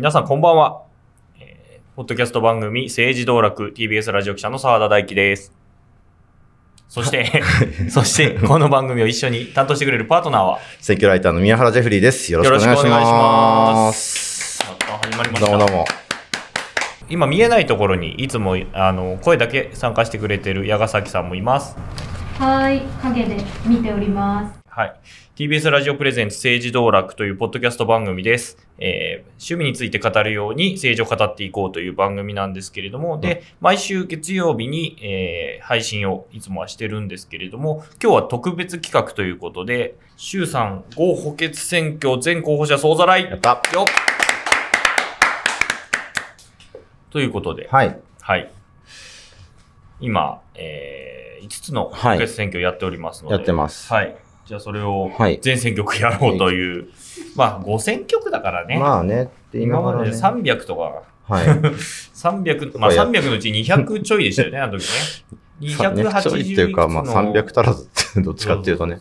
皆さんこんばんは。えーポッドキャスト番組政治道楽 TBS ラジオ記者の澤田大樹です。そして、そして、この番組を一緒に担当してくれるパートナーは、選挙ライターの宮原ジェフリーです。よろしくお願いしよろしくお願いしま。ますまた始まりました。どうもどうも。今見えないところにいつもあの声だけ参加してくれてる矢ヶ崎さんもいます。はい、影で見ております。はい。TBS ラジオプレゼンツ政治道楽というポッドキャスト番組です。えー趣味について語るように政治を語っていこうという番組なんですけれども、で、毎週月曜日に、えー配信をいつもはしてるんですけれども、今日は特別企画ということで、衆参合補欠選挙全候補者総ざらいやった。よっということで、はい。はい。今、え5つの補欠選挙をやっておりますので、やってます。はい。じゃあそれをはい全選挙区やろうという、まあ5選挙区だからね。まあね、今までがらね。300とか、はい。300、まあ300のうち200ちょいでしたよね、あの時ね。300ちょいっていうか、まあ300足らずって、どっちかっていうとね。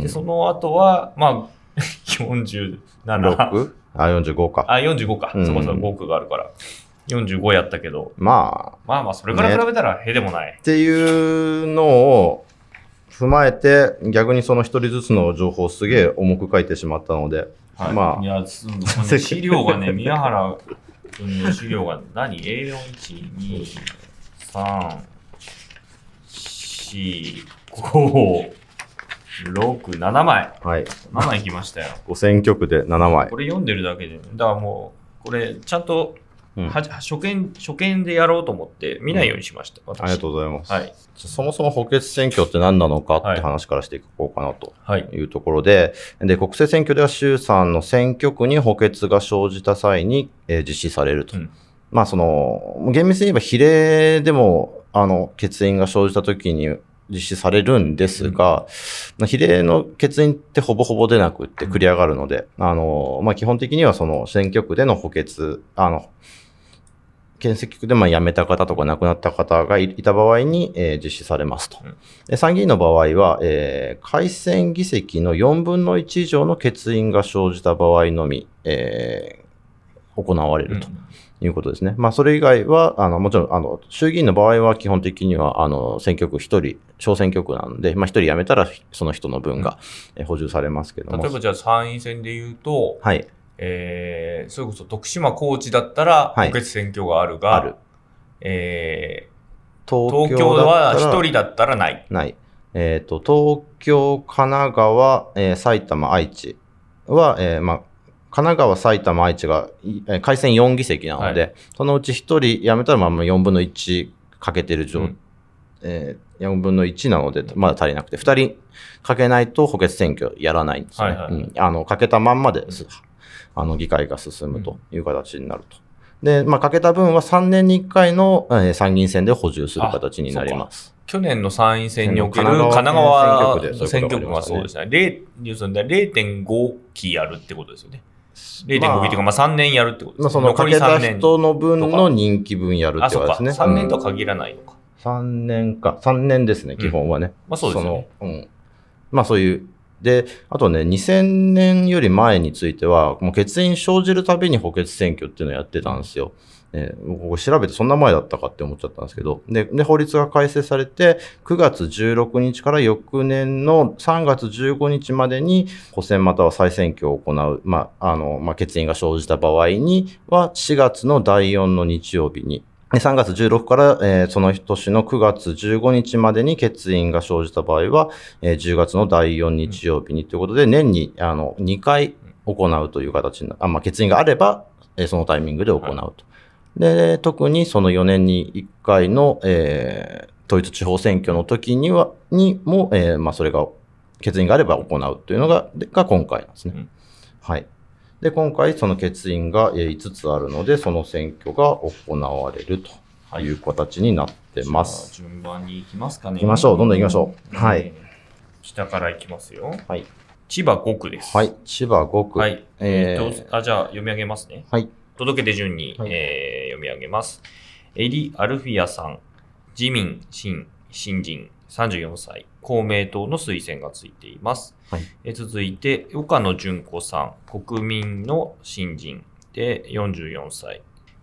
で、その後は、まあ、47、6? あ、45か。あ、45か。うんそこそこ5区があるから。45やったけど、まあ、まあまあ、それから比べたらへでもない。っていうのを踏まえて、逆にその一人ずつの情報をすげえ重く書いてしまったので、はい、まあいや、すこの 資料がね、宮原君の資料が何 ?A4、1、2、3、4、5、6、7枚。はい。7枚きましたよ。5選挙区で7枚こ。れ読んでるだけで、だからもう、これ、ちゃんと、うんは初見、初見でやろうと思って見ないようにしました。私ありがとうございます。はい。そもそも補欠選挙って何なのかはいって話からしていこうかなとはい。いうところで、で、国政選挙では衆参の選挙区に補欠が生じた際に、えー実施されると。うんまあ、その、厳密に言えば比例でも、あの、欠員が生じた時に実施されるんですが、比例の欠員ってほぼほぼ出なくって繰り上がるので、あの、まあ、基本的にはその選挙区での補欠、あの、県選挙区でまあ辞めた方とか亡くなった方がいいた場合に、えー実施されますと。うんで参議院の場合は、えー改選議席の4分の1以上の欠員が生じた場合のみ、えー行われるということですね。まあ、それ以外は、あの、もちろん、あの、衆議院の場合は基本的には、あの、選挙区1人、小選挙区なので、まあ、1人辞めたら、その人の分が、えー補充されますけども。例えばじゃあ参院選で言うと、はい。えー、それこそ徳島、高知だったらはい補欠選挙があるが、ある。え東ー、東京はだったら一人だったらない。ない。えっ、と、東京、神奈川、えー埼玉、愛知は、えーまあ、神奈川、埼玉、愛知が、いえー改選4議席なので、はそのうち1人辞めたら、まあ、まあ4分の1かけてる状、うんえー4分の1なので、まだ足りなくて、2人かけないと補欠選挙やらないんですね。はいはいはいうんあの、かけたまんまです。あの、議会が進むという形になると。で、まあ、かけた分は3年に1回の、えー参議院選で補充する形になります。去年の参院選における神神奈奈川選挙区区でそうですね。0要するに0.5期やるってことですよね。0.5まあ期というか、まあ3年やるってことですまあ、ね。そのかけた残り3年人の分の任期分やるっ。てことですね。3年とはうん限らないのか。3年か。3年ですね、基本はね。まあそうですよね。まあそういう。で、あとね、2000年より前については、もう欠員生じるたびに補欠選挙っていうのをやってたんですよ。ね、僕調べてそんな前だったかって思っちゃったんですけど、で、で法律が改正されて、9月16日から翌年の3月15日までに補選または再選挙を行う、まあ、あの、まあ、欠員が生じた場合には、4月の第4の日曜日に、3月16から、えーその年の9月15日までに欠員が生じた場合は、えー10月の第4日曜日にということで、年にあの2回行うという形になあ、まあ、欠員があれば、えーそのタイミングで行うと。で、特にその4年に1回の、えー統一地方選挙の時には、にも、えーまあ、それが、欠員があれば行うというのが、でが今回なんですね。うんはい。で、今回その欠員がえー5つあるので、その選挙が行われるという形になってます。じゃあ順番に行きますかね。行きましょうどんどん行きましょうはいえー。北から行きますよ。はい。千葉5区です。はい。千葉5区。はい。ええーーと、あ、じゃあ読み上げますね。はい。届け出順に、はいえー読み上げます。エリ・アルフィアさん、自民、新、新人、34歳、公明党の推薦がついています。はいえー続いて、岡野純子さん、国民の新人、で、44歳。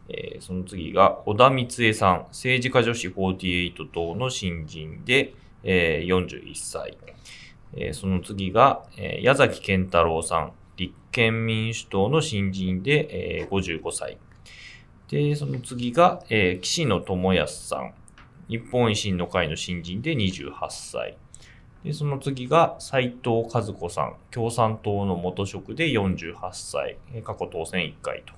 えーその次が、小田光恵さん。政治家女子48党の新人で、えー41歳。えーその次が、えー矢崎健太郎さん。立憲民主党の新人で、えー55歳。で、その次が、えー岸野智康さん。日本維新の会の新人で28歳。で、その次が斉藤和子さん。共産党の元職で48歳。えー過去当選1回と。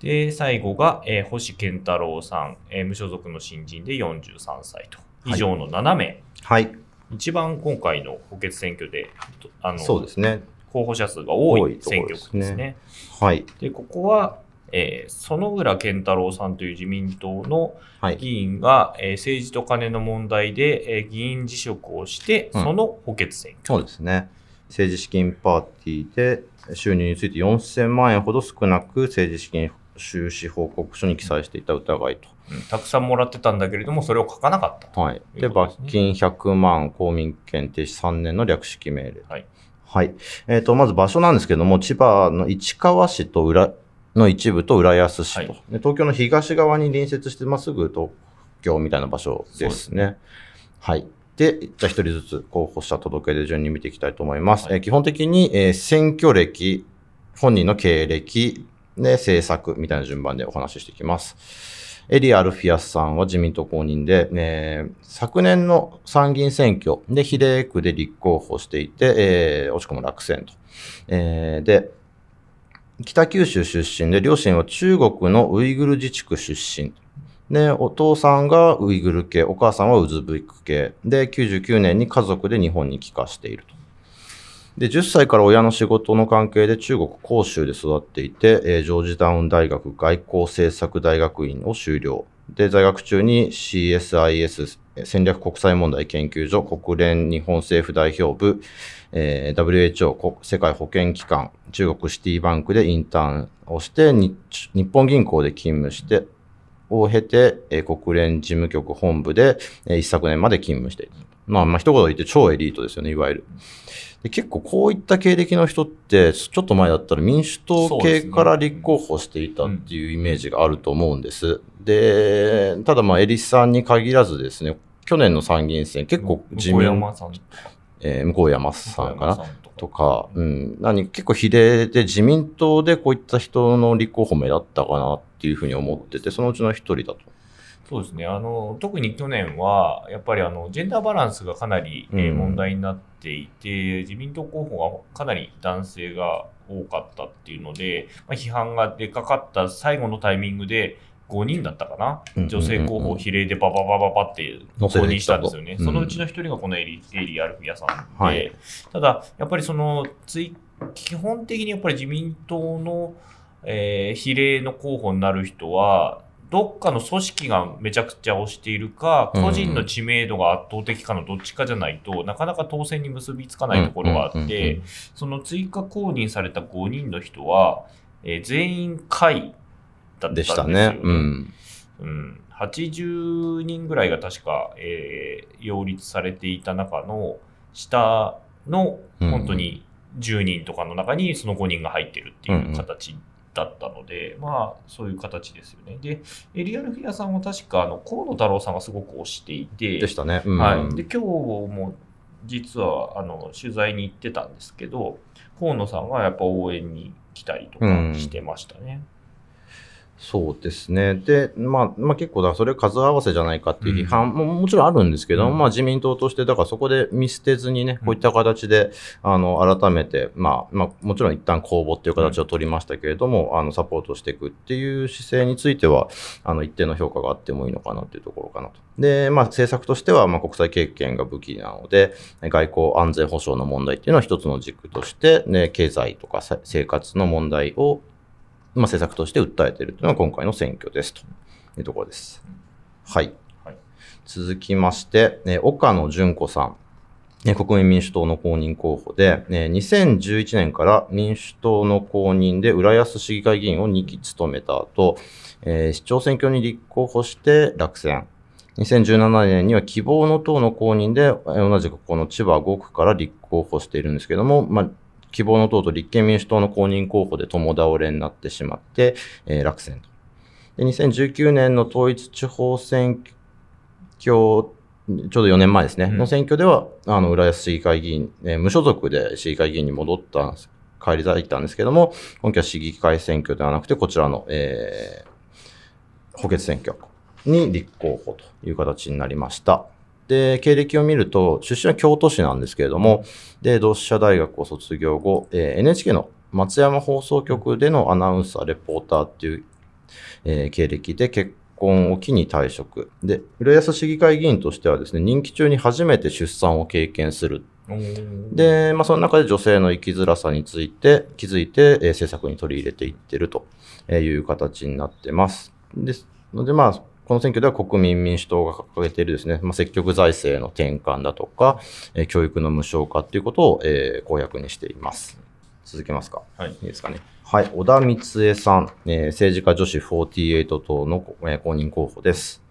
で、最後が、えー星健太郎さん。えー無所属の新人で43歳と。以上の7名。はい。一番今回の補欠選挙で、とあの、そうですね。候補者数が多い選挙ろですね区ですね。はい。で、ここは、えー園村健太郎さんという自民党のはい。議員が、えー政治と金の問題で、えー議員辞職をして、うんその補欠選挙。そうですね。政治資金パーティーで収入について4000万円ほど少なく政治資金収支報告書に記載していた疑いと。うんたくさんもらってたんだけれども、それを書かなかったと。はい。で、罰金100万、公民権停止3年の略式命令。はい。はい。えっ、と、まず場所なんですけども、千葉の市川市と浦の一部と浦安市と、はいで東京の東側に隣接して、まあ、すぐ東京みたいな場所ですね。はい。で、じゃあ一人ずつ候補者届け出順に見ていきたいと思います。はいえー基本的に、えー選挙歴、本人の経歴、で、政策みたいな順番でお話ししていきます。エリア・アルフィアスさんは自民党公認で、えー昨年の参議院選挙で比例区で立候補していて、えー惜しくも落選と。えーで、北九州出身で、両親は中国のウイグル自治区出身。で、お父さんがウイグル系、お母さんはウズブイク系。で、99年に家族で日本に帰化していると。で、10歳から親の仕事の関係で中国広州で育っていて、えージョージタウン大学外交政策大学院を修了。で、在学中に CSIS 戦略国際問題研究所、国連日本政府代表部、えー WHO 世界保健機関、中国シティバンクでインターンをして、日本銀行で勤務して、を経て、えー国連事務局本部で、えー一昨年まで勤務している。まあ、まあ、一言言って超エリートですよね、いわゆる。で結構こういった経歴の人って、ちょっと前だったら民主党系から立候補していたっていうイメージがあると思うんです。で、ただまあ、エリスさんに限らずですね、去年の参議院選、結構自民、えー向山さんかなとかうん、何、結構比例で自民党でこういった人の立候補目立ったかなっていうふうに思ってて、そのうちの一人だと。そうですね。あの、特に去年は、やっぱりあの、ジェンダーバランスがかなり、えーうん問題になっていて、自民党候補がかなり男性が多かったっていうので、まあ、批判が出かかった最後のタイミングで、5人だったかな、うん女性候補を比例でバババババって公認したんですよね。うんそのうちの一人がこのエリエリアルフィアさんで、はい。ただ、やっぱりその基本的にやっぱり自民党の、えー比例の候補になる人は、どっかの組織がめちゃくちゃ推しているか、うん個人の知名度が圧倒的かのどっちかじゃないとなかなか当選に結びつかないところがあっうんうんうんうてん、その追加公認された5人の人は、えー全員会だったんでよですしたね。うん。うん、80人ぐらいが確か、えー擁立されていた中の下のうん本当に10人とかの中にその5人が入ってるっていう形だったので、まあそういう形ですよね。で、エリアルフィアさんは確かあの河野太郎さんがすごく推していて、でしたね。うん。はい、で今日も実はあの取材に行ってたんですけど、河野さんはやっぱ応援に来たりとかしてましたね。そうですね。で、まあ、まあ結構だ、それ数合わせじゃないかっていう批判ももちろんあるんですけど、うんまあ自民党として、だからそこで見捨てずにね、こういった形で、あの、改めて、まあ、まあ、もちろん一旦公募っていう形を取りましたけれども、あの、サポートしていくっていう姿勢については、あの、一定の評価があってもいいのかなっていうところかなと。で、まあ政策としては、まあ国際経験が武器なので、外交安全保障の問題っていうのは一つの軸として、ね、経済とかさ生活の問題をまあ、政策として訴えているというのが今回の選挙ですというところです。はい。はい続きまして、ね、岡野純子さん。ね国民民主党の公認候補で、ね、2011年から民主党の公認で浦安市議会議員を2期務めた後、えー市長選挙に立候補して落選。2017年には希望の党の公認で、えー同じくこの千葉5区から立候補しているんですけども、まあ、希望の党と立憲民主党の公認候補で共倒れになってしまって、えー落選と。で、2019年の統一地方選挙、ちょうど4年前ですね、うんの選挙では、あの、浦安市議会議員、えー無所属で市議会議員に戻ったんです、帰り咲いたんですけども、今期は市議会選挙ではなくて、こちらの、えー補欠選挙に立候補という形になりました。で、経歴を見ると、出身は京都市なんですけれども、で、同志社大学を卒業後、えー NHK の松山放送局でのアナウンサー、レポーターっていう、えー経歴で結婚を機に退職。で、浦安市議会議員としてはですね、任期中に初めて出産を経験する。で、で、まあ、その中で女性の生きづらさについて気づいて、えー政策に取り入れていってるという形になってます。ですので、まあ、この選挙では国民民主党が掲げているですね、まあ、積極財政の転換だとか、えー教育の無償化ということを、えー公約にしています。続けますか？はい。いいですかね？はい。小田光恵さん、えー政治家女子48党の、えー公認候補です。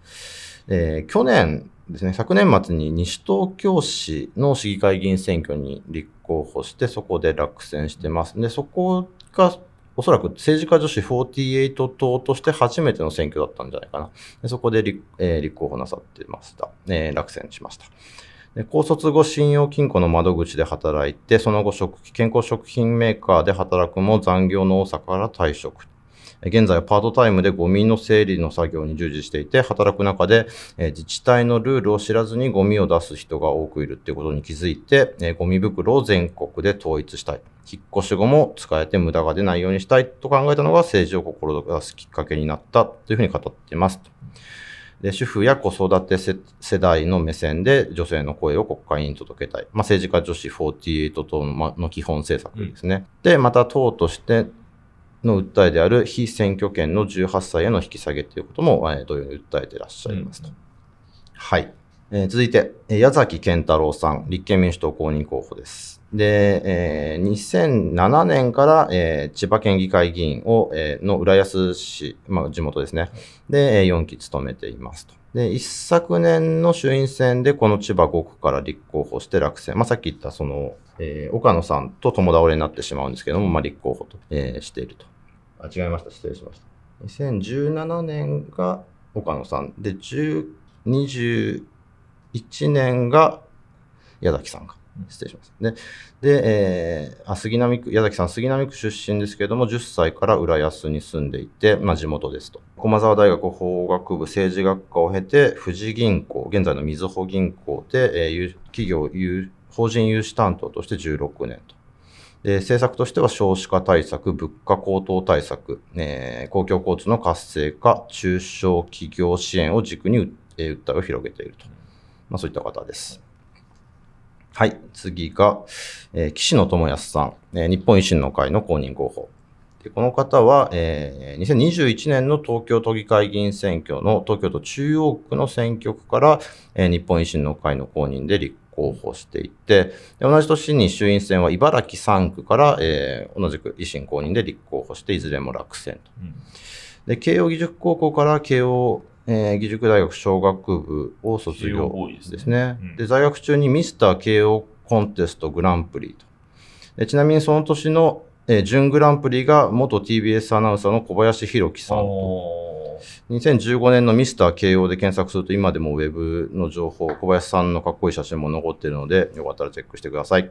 えー去年ですね、昨年末に西東京市の市議会議員選挙に立候補して、そこで落選してます。で、そこが、おそらく政治家女子48党として初めての選挙だったんじゃないかな。そこで立,、えー立候補なさってました。えー落選しました。高卒後、信用金庫の窓口で働いて、その後食、健康食品メーカーで働くも残業の多さから退職。現在はパートタイムでゴミの整理の作業に従事していて、働く中で、自治体のルールを知らずにゴミを出す人が多くいるっていうことに気づいて、ゴミ袋を全国で統一したい。引っ越し後も使えて無駄が出ないようにしたいと考えたのが政治を志すきっかけになったというふうに語っています。で主婦や子育て世代の目線で女性の声を国会に届けたい。まあ、政治家女子48党のまの基本政策ですね。で、また党としての訴えである非選挙権の18歳への引き下げということも、えー同様に訴えていらっしゃいますと。はい。えー続いて、えー矢崎健太郎さん、立憲民主党公認候補です。で、えー2007年から、えー千葉県議会議員を、えーの浦安市、まあ、地元ですね。で、えー4期務めていますと。で、一昨年の衆院選でこの千葉5区から立候補して落選。まあ、さっき言ったその、えー岡野さんと共倒れになってしまうんですけども、まあ、立候補と、えーしていると。あ、違いました。失礼しました。2017年が岡野さん。で、10 21年が矢崎さんか。失礼します。で、で、えーあ杉並区、矢崎さん、杉並区出身ですけれども、10歳から浦安に住んでいて、まあ、地元ですと。駒沢大学法学部政治学科を経て、富士銀行、現在のみずほ銀行で、えー有企業有、法人融資担当として16年と。で政策としては少子化対策、物価高騰対策、えー公共交通の活性化、中小企業支援を軸に、えー訴えを広げていると。まあ、そういった方です。はい。次が、えー岸野智康さん、えー日本維新の会の公認候補。でこの方は、えー2021年の東京都議会議員選挙の東京都中央区の選挙区から、えー日本維新の会の公認で立候補していて、で同じ年に衆院選は茨城3区から、えー同じく維新公認で立候補して、いずれも落選と。で、慶応義塾高校から慶応、えー義塾大学小学部を卒業ですねですね。うんで、在学中にミスター慶応コンテストグランプリと。でちなみにその年の、えー準グランプリが元 TBS アナウンサーの小林弘樹さんと。お2015年のミスター慶応で検索すると今でもウェブの情報、小林さんのかっこいい写真も残っているので、よかったらチェックしてください。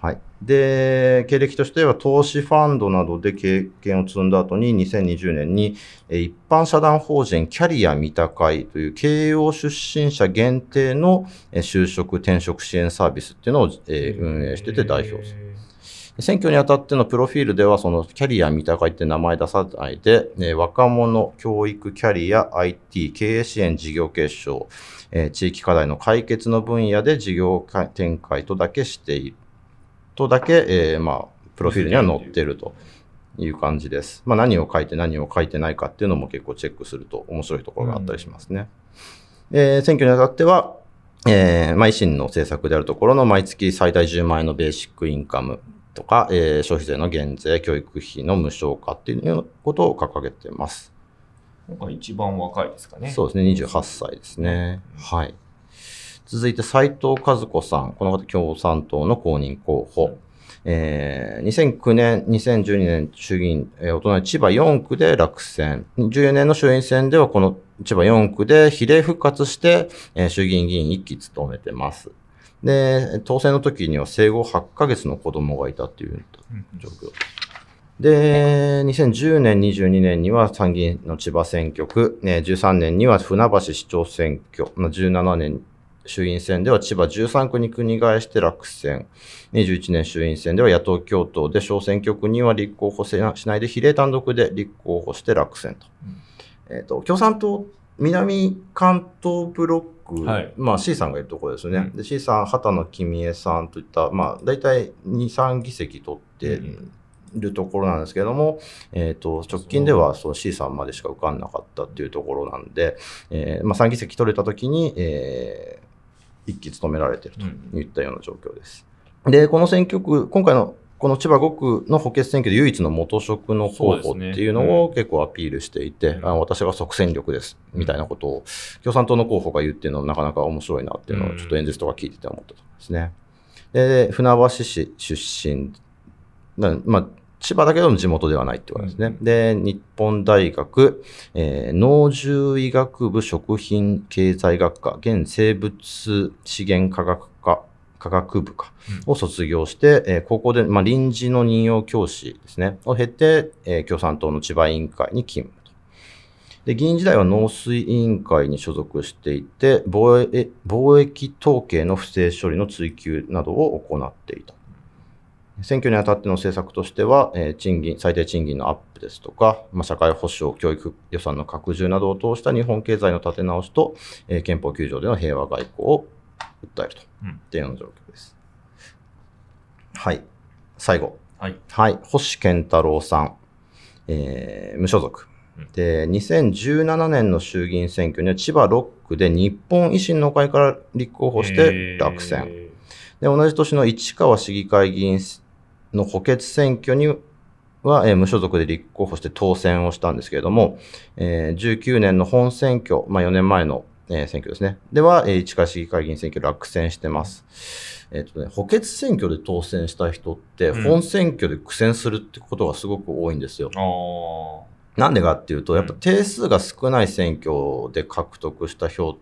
はい。で、経歴としては投資ファンドなどで経験を積んだ後に2020年にえー一般社団法人キャリア三田会という慶応出身者限定のえー就職転職支援サービスっていうのをえー運営してて代表する。選挙にあたってのプロフィールでは、そのキャリア三鷹って名前出さないで、えー若者、教育、キャリア、IT、経営支援、事業継承、えー地域課題の解決の分野で事業展開とだけしている。とだけ、えーまあ、プロフィールには載っているという感じです。まあ、何を書いて何を書いてないかっていうのも結構チェックすると面白いところがあったりしますね。えー選挙にあたっては、えーまあ、維新の政策であるところの毎月最大10万円のベーシックインカムとか、えー消費税の減税、教育費の無償化っていうことを掲げています。なんか一番若いですかね。そうですね、28歳ですね。はい。続いて、斉藤和子さん。この方、共産党の公認候補。えー2009年、2012年衆議院、えーお隣千葉4区で落選。14年の衆院選ではこの千葉4区で比例復活して、えー衆議院議員1期務めてます。で、当選の時には生後8ヶ月の子供がいたっていう状況。で、2010年、22年には参議院の千葉選挙区、ね13年には船橋市長選挙、まあ17年衆院選では千葉13区に国替えして落選、21年衆院選では野党共闘で小選挙区には立候補せなしないで比例単独で立候補して落選と。えっ、と、共産党南関東ブロック、はい。まあ C さんがいるところですよね。うん。で C さん、畑野公恵さんといった、まあ大体2、3議席取ってるところなんですけれども、えっ、と、直近ではその C さんまでしか受かんなかったっていうところなんで、えーまあ3議席取れたときに、えー一期務められているといったような状況です。で、この選挙区、今回のこの千葉5区の補欠選挙で唯一の元職の候補っていうのを結構アピールしていて、うん。あの私が即戦力です、みたいなことを共産党の候補が言ってるのなかなか面白いなっていうのをちょっと演説とか聞いてて思ったところですね。で、船橋市出身、なまあ、千葉だけども地元ではないってことですね。うん。で、日本大学、えー農獣医学部食品経済学科、現生物資源科学科、科学部か、を卒業して、えー高校で、まあ、臨時の任用教師ですね、を経て、えー共産党の千葉委員会に勤務と。で、議員時代は農水委員会に所属していて、貿易貿易統計の不正処理の追及などを行っていた。選挙にあたっての政策としては、えー賃金、最低賃金のアップですとか、まあ、社会保障、教育予算の拡充などを通した日本経済の立て直しと、えー憲法9条での平和外交を訴えると。うんっていうような状況です。はい。最後。はい。はい。星健太郎さん。えー無所属うん。で、2017年の衆議院選挙には千葉6区で日本維新の会から立候補して落選。えで、同じ年の市川市議会議員の補欠選挙には、えー無所属で立候補して当選をしたんですけれども、えー19年の本選挙、まあ4年前の、えー選挙ですね。では、えー市川市議会議員選挙落選してます。えっ、とね、補欠選挙で当選した人って、うん本選挙で苦戦するってことがすごく多いんですよ。ー、あなんでかっていうと、やっぱうん定数が少ない選挙で獲得した票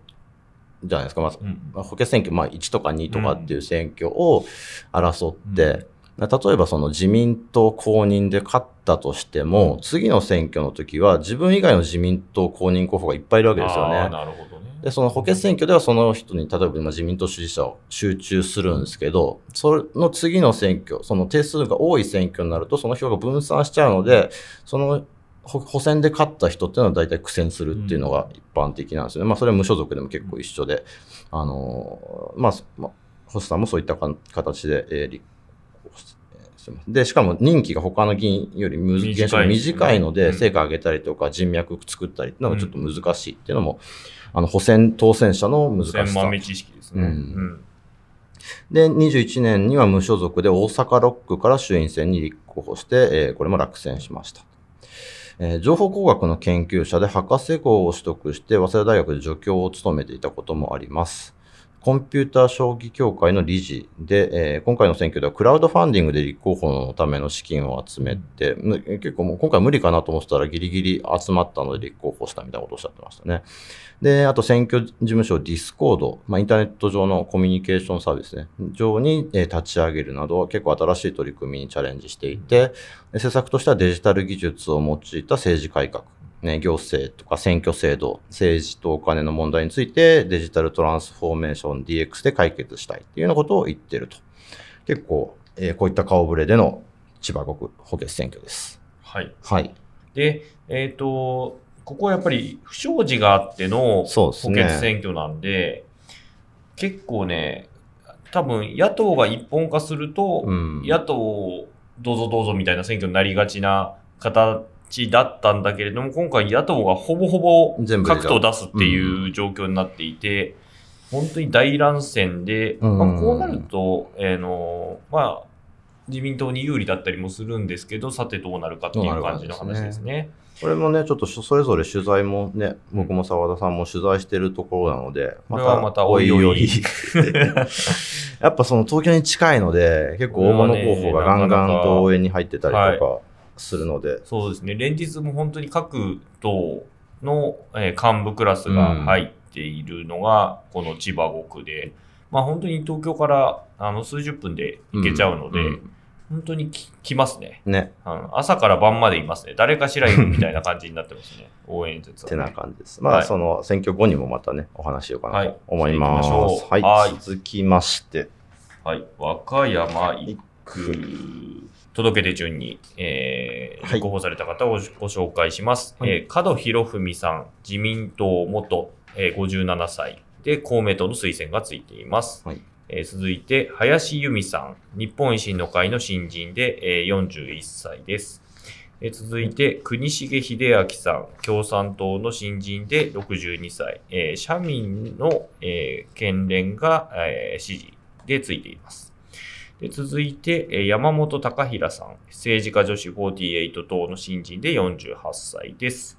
じゃないですか。まあーうんまあ補欠選挙、まあ、1とか2とかっていう選挙を争って、うん例えばその自民党公認で勝ったとしても、うん次の選挙の時は自分以外の自民党公認候補がいっぱいいるわけですよね。なるほどね。で、その補欠選挙ではその人に、例えば今自民党支持者を集中するんですけど、その次の選挙、その定数が多い選挙になると、その票が分散しちゃうので、その補補選で勝った人っていうのは大体苦戦するっていうのが一般的なんですよね。まあそれは無所属でも結構一緒で、あのーまあ、まあ、星さんもそういったか形で、えーで、しかも任期が他の議員より短い現象が短いので、うん成果上げたりとか人脈作ったりっていうのがちょっと難しいっていうのも、あの、補選、当選者の難しさ。知識ですね。うんで、21年には無所属で大阪6区から衆院選に立候補して、えーこれも落選しました。えー情報工学の研究者で博士号を取得して、早稲田大学で助教を務めていたこともあります。コンピューター将棋協会の理事で、えー今回の選挙ではクラウドファンディングで立候補のための資金を集めて、結構もう今回無理かなと思ってたらギリギリ集まったので立候補したみたいなことをおっしゃってましたね。で、あと選挙事務所ディスコード、まあ、インターネット上のコミュニケーションサービスね、上に、え立ち上げるなど、結構新しい取り組みにチャレンジしていて、で施策としてはデジタル技術を用いた政治改革、ね、行政とか選挙制度、政治とお金の問題についてデジタルトランスフォーメーション DX で解決したいっていうようなことを言ってると。結構、えーこういった顔ぶれでの千葉国補欠選挙です。はい。はい。で、えっ、と、ここはやっぱり不祥事があっての補欠選挙なんで、結構ね、多分野党が一本化すると、うん野党どうぞどうぞみたいな選挙になりがちな形だったんだけれども、今回野党がほぼほぼ各党出すっていう状況になっていて、本当に大乱戦で、うん。まあ、こうなると、えーのまあ、自民党に有利だったりもするんですけど、さてどうなるかっていう感じの話ですね。これもね、ちょっとそれぞれ取材もね、僕も澤田さんも取材してるところなので、これはまたおいおい。やっぱその東京に近いので、結構大物候補がガンガンと応援に入ってたりとかするので。そうですね。連日も本当に各党の、えー幹部クラスが入っているのが、この千葉5区で、まあ本当に東京からあの数十分で行けちゃうので、ん本当にき来ますね。ね、うん朝から晩までいますね。誰かしらいるみたいな感じになってますね。応援演説は、てね。な感じです。まあ、はいその選挙後にもまたね、お話しようかなと思います。はいはい、はい続きまして。はい。和歌山一区、届け出順に、えー、はい立候補された方をご紹介します。はいえー門博文さん、自民党元、えー57歳で公明党の推薦がついています。はいえー続いて、林由美さん、日本維新の会の新人で、えー41歳です。えー続いて、国重秀明さん、共産党の新人で62歳、えー社民の、えー県連が、えー支持でついています。で続いて、えー山本隆平さん、政治家女子48党の新人で48歳です。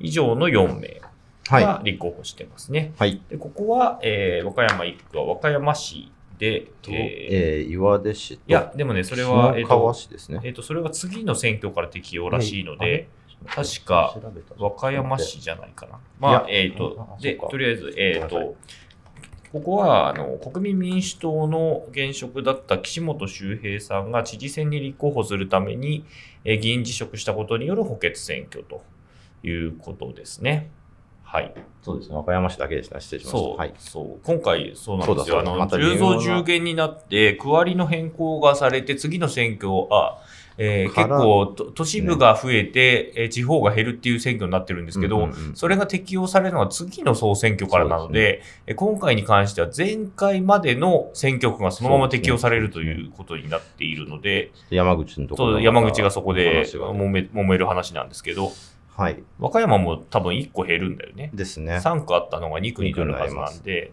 以上の4名はい。が立候補してますね。はい。でここは、えー和歌山1区は和歌山市で、と、えーえー岩出市と、いや、でもね、それは、えっ、と、市ですね。えっ、と、それは次の選挙から適用らしいのはいで、確か和歌山市じゃないかな。まあ、えっ、あとあ、で、とりあえず、えっ、と、ここは、あの、国民民主党の現職だった岸本周平さんが知事選に立候補するために、えー議員辞職したことによる補欠選挙ということですね。はい。そうですね。和歌山市だけでした。失礼しました。そう、はい。そう。今回、そうなんですよ。あの、また10微妙な増10減になって、区割りの変更がされて、次の選挙、あ、えー結構と、都市部が増えて、えー地方が減るっていう選挙になってるんですけど、うんうんうんそれが適用されるのは次の総選挙からなので、えー今回に関しては前回までの選挙区がそのまま適用されるということになっているので、山口のところ山口がそこで揉め揉める話なんですけど、はい。和歌山も多分1個減るんだよね。ですね。3区あったのが2区になるはずなんで、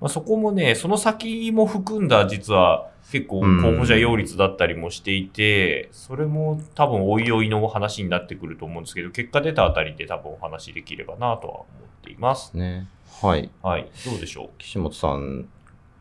まあ、そこもね、その先も含んだ実は結構候補者擁立だったりもしていて、それも多分おいおいの話になってくると思うんですけど、結果出たあたりで多分お話できればなとは思っています。ね。はい。はい、どうでしょ岸本さん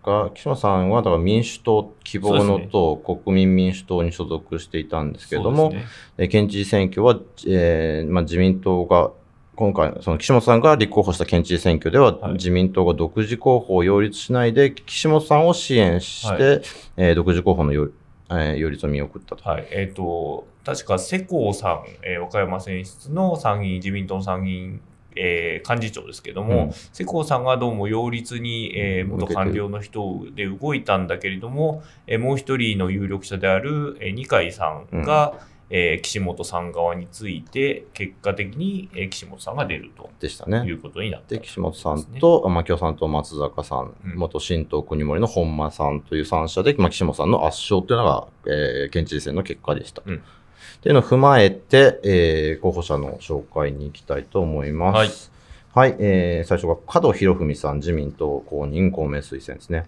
が、岸本さんは、だから民主党、希望の党、国民民主党に所属していたんでうすけれども、ねえー県知事選挙は、えーまあ、自民党が、今回、その岸本さんが立候補した県知事選挙では、はい。自民党が独自候補を擁立しないで、岸本さんを支援して、はえー独自候補の擁,、えー擁立を見送った。と。はい、えっ、と、確か世耕さん、えー和歌山選出の参議院、自民党の参議院、えー幹事長ですけども、うん。世耕さんがどうも擁立に、えー元官僚の人で動いたんだけれども、えーもう一人の有力者である、えー二階さんが、えー岸本さん側について、結果的に、えー岸本さんが出るとでしたね。いうことになったで、岸本さんと、まあ、共産党松坂さん、うん元新党国森の本間さんという3社で、まあ、岸本さんの圧勝というのが、えー県知事選の結果でした。うんっていうのを踏まえて、えー候補者の紹介に行きたいと思います。はい。えー最初が門博文さん、自民党公認公明推薦ですね。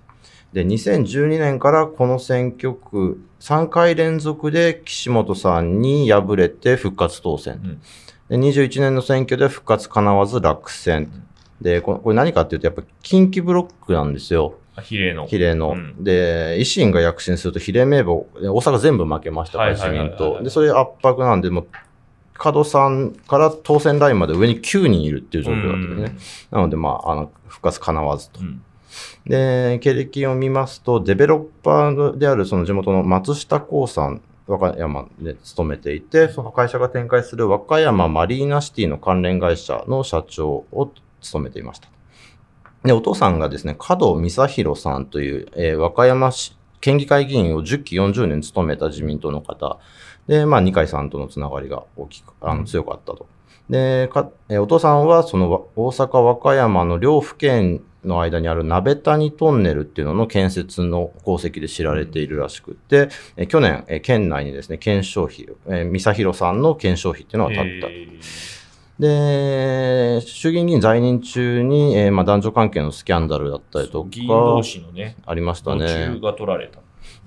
で、2012年からこの選挙区3回連続で岸本さんに敗れて復活当選。うんで21年の選挙で復活叶わず落選。で、ここれ何かっていうと、やっぱ近畿ブロックなんですよ。あ比例の。比例の。うんで、維新が躍進すると比例名簿、大阪全部負けましたから、自民党。で、それ圧迫なんで、もう、角さんから当選ラインまで上に9人いるっていう状況だったんですね。なので、まあ、あの、復活叶わずとう。んで、経歴を見ますと、デベロッパーであるその地元の松下幸さん、和歌山で勤めていて、その会社が展開する和歌山マリーナシティの関連会社の社長を務めていました。で、お父さんがですね、門正宏さんという、えー和歌山市県議会議員を10期40年務めた自民党の方で、まあ、二階さんとのつながりが大きく、あの、うん強かったと。で、かえーお父さんは、そのわ大阪、和歌山の両府県の間にある鍋谷トンネルっていうのの建設の功績で知られているらしくて、えー去年、えー県内にですね、検証費、えー、正弘さんの検証費っていうのが立った。えーで、衆議院議員在任中に、えーまあ、男女関係のスキャンダルだったりとか、議員同士のね、ありました途ね中。が取られた。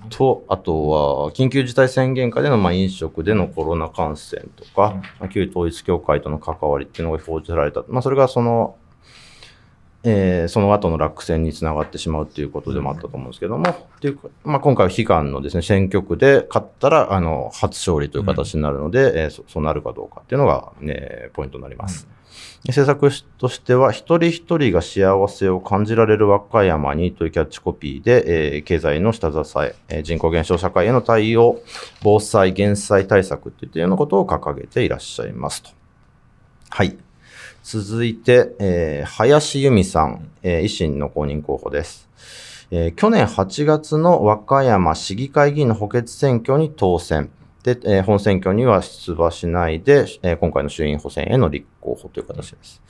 と、あとは、緊急事態宣言下でのまあ飲食でのコロナ感染とか、うんまあ旧統一教会との関わりっていうのが報じられた。まあ、それがその、えーその後の落選につながってしまうっていうことでもあったと思うんですけども、っていうまあ、今回は悲願のですね、選挙区で勝ったら、あの、初勝利という形になるので、えーそそうなるかどうかっていうのが、ね、ポイントになります。政策としては、一人一人が幸せを感じられる和歌山にというキャッチコピーで、えー経済の下支え、えー人口減少社会への対応、防災・減災対策といったようなことを掲げていらっしゃいますと。はい。続いて、えー林由美さん、えー維新の公認候補です。えー去年8月の和歌山市議会議員の補欠選挙に当選。で、えー本選挙には出馬しないで、えー今回の衆院補選への立候補という形です。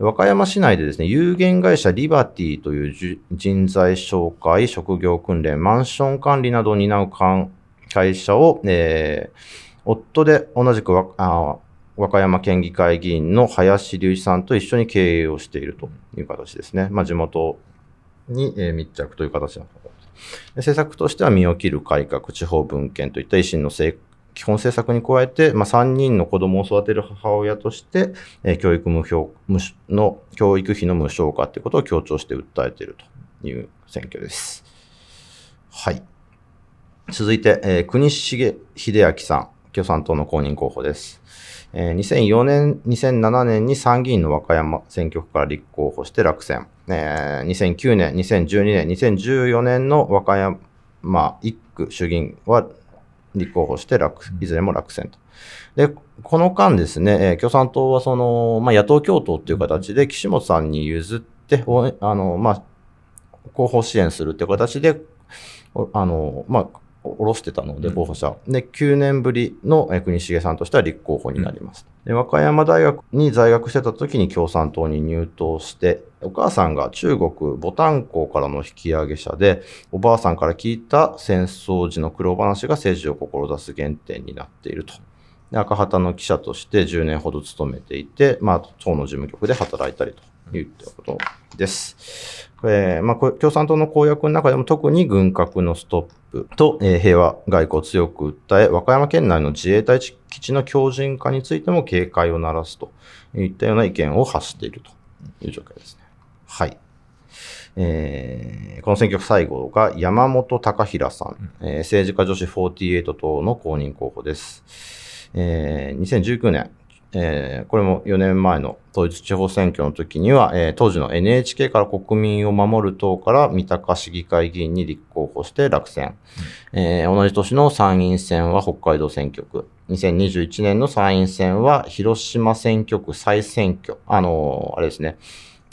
和歌山市内でですね、有限会社リバティという人材紹介、職業訓練、マンション管理などを担う会社を、えー夫で同じくわあ和歌山県議会議員の林隆一さんと一緒に経営をしているという形ですね。まあ、地元に、密着という形ので政策としては身を切る改革、地方分権といった維新のせい基本政策に加えて、まあ、3人の子供を育てる母親として、え教育無償無償の教育費の無償化ということを強調して訴えているという選挙です。はい。続いて、えー国重秀明さん、共産党の公認候補です。えー2004年、2007年に参議院の和歌山選挙区から立候補して落選。えー2009年、2012年、2014年の和歌山1区衆議院は立候補して落、いずれも落選と。で、この間ですね、えー共産党はその、まあ、野党共闘という形で岸本さんに譲って、あの、まあ、広報支援するという形で、おあの、まあ、おろしてたので、うん候補者。で、9年ぶりのえー国重さんとしては立候補になります。で和歌山大学に在学してた時に共産党に入党して、お母さんが中国ボタン港からの引き上げ者で、おばあさんから聞いた戦争時の苦労話が政治を志す原点になっていると。で赤旗の記者として10年ほど勤めていて、まあ、党の事務局で働いたりということです。えーまあ、共産党の公約の中でも特に軍拡のストップと、えー平和外交を強く訴え、和歌山県内の自衛隊基地の強靭化についても警戒を鳴らすといったような意見を発しているという状況ですね。はい。えーこの選挙区最後が山本隆平さん、えー政治家女子48党の公認候補です。えー2019年、えーこれも4年前の統一地方選挙の時には、えー当時の NHK から国民を守る党から三鷹市議会議員に立候補して落選。えー同じ年の参院選は北海道選挙区。2021年の参院選は広島選挙区再選挙。あのーあれですね。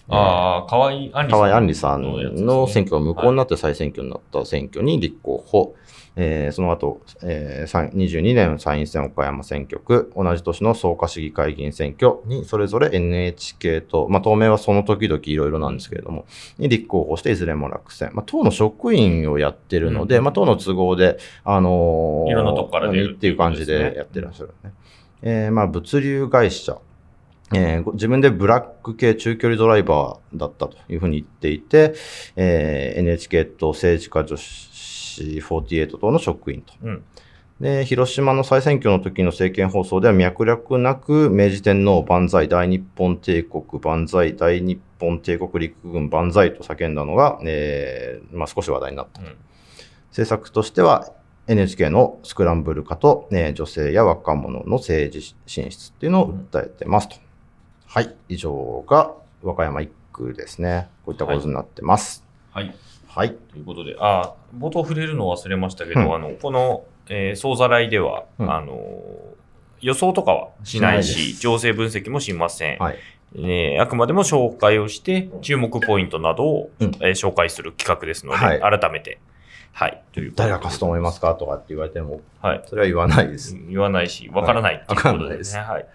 ああ、河合杏里さん。河合杏里さんの選挙が無効になって再選挙になった選挙に立候補。えーその後、えーさん22年参院選岡山選挙区、同じ年の草加市議会議員選挙にそれぞれ NHK と、まあ、当面はその時々いろいろなんですけれども、に立候補していずれも落選。まあ、党の職員をやってるので、うんまあ、党の都合で、あのーいろんなとこから出るっていう感じでやってらっしゃるね。えーまあ、物流会社、えーご自分でブラック系中距離ドライバーだったというふうに言っていて、えー NHK と政治家女子48党の職員と。うんで、広島の再選挙の時の政見放送では脈絡なく明治天皇万歳大日本帝国万歳大日本帝国陸軍万歳と叫んだのが、えーまあ、少し話題になった。うん政策としては NHK のスクランブル化と、えー女性や若者の政治進出っていうのを訴えてますと。はい。以上が和歌山一区ですね。こういったことになってます。はい。はい。ということで、あー冒頭触れるの忘れましたけど、うんあの、この、えー総ざらいでは、うんあの、予想とかはしないし情勢分析もしません。はい。えーあくまでも紹介をして、注目ポイントなどを、うんえー紹介する企画ですので、はい改めて、はい、という誰が勝つと思いますかとかって言われても、はい。それは言わないです。言わないし、わからないっていうことですね。はい。っ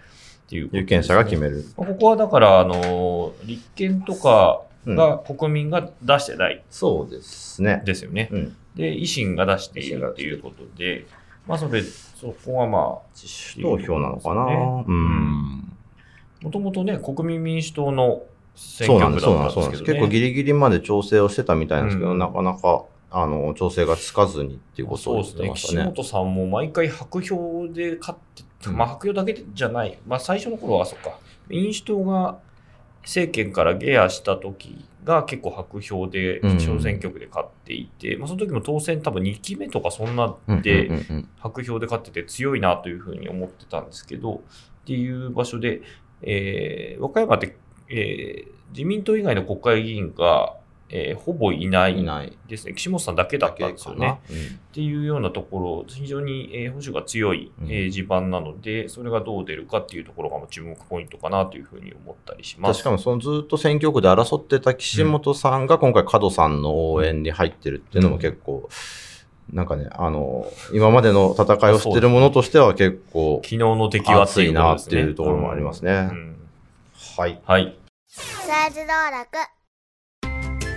ていうこと有権者が決める。ここはだから、あの、立憲とかが国民が出してないそうですね。ですよね。うん。で、維新が出しているっていうことで、まあ、それ、そこはまあ、自主投票なのかな、ねうん。もともとね、国民民主党の選そうなんです、挙区だ。ったんですけどね。結構ギリギリまで調整をしてたみたいなんですけど、うんなかなかあの、調整がつかずにっていうことそうを言ってですね。岸ましたね。本さんも毎回白票で勝って、うんまあ白票だけじゃない。まあ最初の頃はそっか。民主党が政権から下野した時が結構白票でうん小選挙区で勝っていて、まあその時も当選多分2期目とかそんなうんでうんうんうん。白票で勝ってて強いなというふうに思ってたんですけど、っていう場所で、えー和歌山って、えー自民党以外の国会議員が、えーほぼいないいないですね。岸本さんだけだったんですよね。だけかなっていうようなところ、非常に、えー保守が強い、うんえー地盤なので、それがどう出るかっていうところが注目ポイントかなというふうに思ったりします。確かにそのずっと選挙区で争ってた岸本さんが今回角さんの応援に入ってるっていうのも結構、なんかね、あの、今までの戦いを知ってるものとしては結構昨日の敵は熱いなっていうところもありますね。うんはい。はい。政治道楽